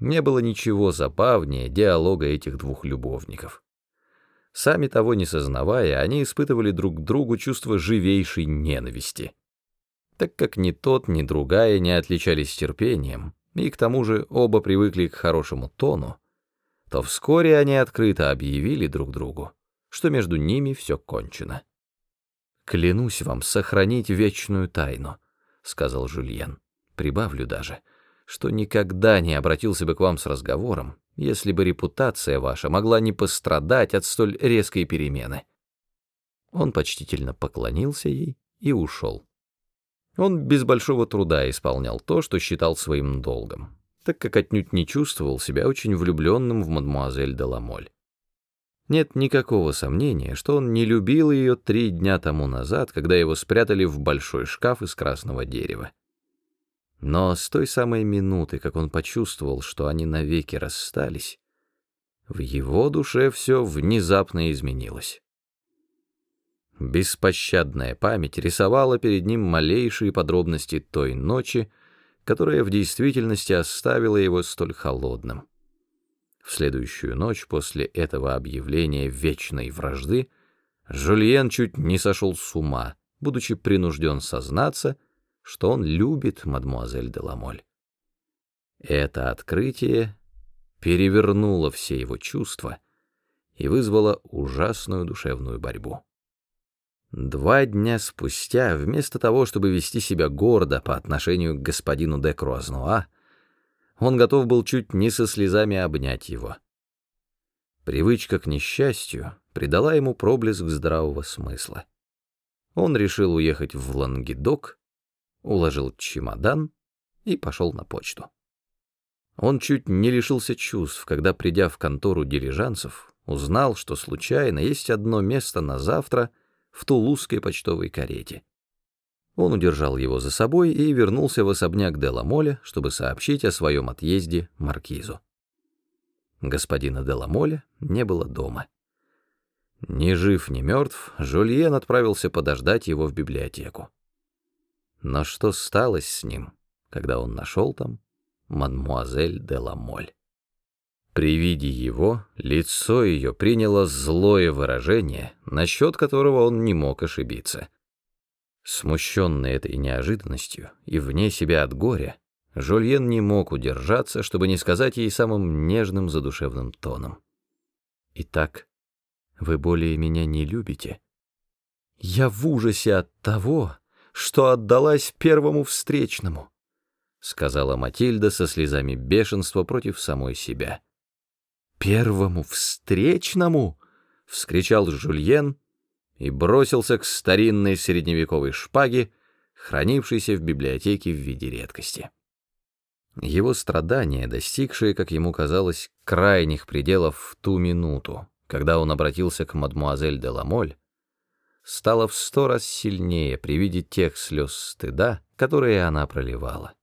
Не было ничего забавнее диалога этих двух любовников. Сами того не сознавая, они испытывали друг к другу чувство живейшей ненависти. Так как ни тот, ни другая не отличались терпением, и к тому же оба привыкли к хорошему тону, то вскоре они открыто объявили друг другу, что между ними все кончено. «Клянусь вам сохранить вечную тайну», — сказал Жюльен. «Прибавлю даже, что никогда не обратился бы к вам с разговором, если бы репутация ваша могла не пострадать от столь резкой перемены». Он почтительно поклонился ей и ушел. Он без большого труда исполнял то, что считал своим долгом, так как отнюдь не чувствовал себя очень влюбленным в мадмуазель де Ламоль. Нет никакого сомнения, что он не любил ее три дня тому назад, когда его спрятали в большой шкаф из красного дерева. Но с той самой минуты, как он почувствовал, что они навеки расстались, в его душе все внезапно изменилось. Беспощадная память рисовала перед ним малейшие подробности той ночи, которая в действительности оставила его столь холодным. В следующую ночь после этого объявления вечной вражды Жульен чуть не сошел с ума, будучи принужден сознаться, что он любит мадмуазель де Ламоль. Это открытие перевернуло все его чувства и вызвало ужасную душевную борьбу. Два дня спустя, вместо того, чтобы вести себя гордо по отношению к господину де Круазнуа, он готов был чуть не со слезами обнять его. Привычка к несчастью придала ему проблеск здравого смысла. Он решил уехать в Лангедок, уложил чемодан и пошел на почту. Он чуть не лишился чувств, когда, придя в контору дилижансов, узнал, что случайно есть одно место на завтра — в тулузской почтовой карете. Он удержал его за собой и вернулся в особняк Деламоля, чтобы сообщить о своем отъезде маркизу. Господина Деламоля не было дома. Ни жив, ни мертв, Жульен отправился подождать его в библиотеку. Но что сталось с ним, когда он нашел там мадмуазель Деламоль? При виде его лицо ее приняло злое выражение, насчет которого он не мог ошибиться. Смущенный этой неожиданностью и вне себя от горя, Жульен не мог удержаться, чтобы не сказать ей самым нежным задушевным тоном. «Итак, вы более меня не любите?» «Я в ужасе от того, что отдалась первому встречному», — сказала Матильда со слезами бешенства против самой себя первому встречному!» — вскричал Жульен и бросился к старинной средневековой шпаге, хранившейся в библиотеке в виде редкости. Его страдания, достигшие, как ему казалось, крайних пределов в ту минуту, когда он обратился к мадмуазель де Ламоль, стало в сто раз сильнее при виде тех слез стыда, которые она проливала.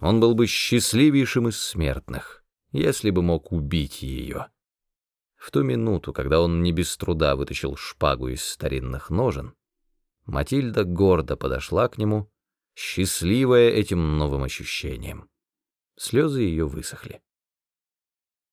Он был бы счастливейшим из смертных, если бы мог убить ее. В ту минуту, когда он не без труда вытащил шпагу из старинных ножен, Матильда гордо подошла к нему, счастливая этим новым ощущением. Слезы ее высохли.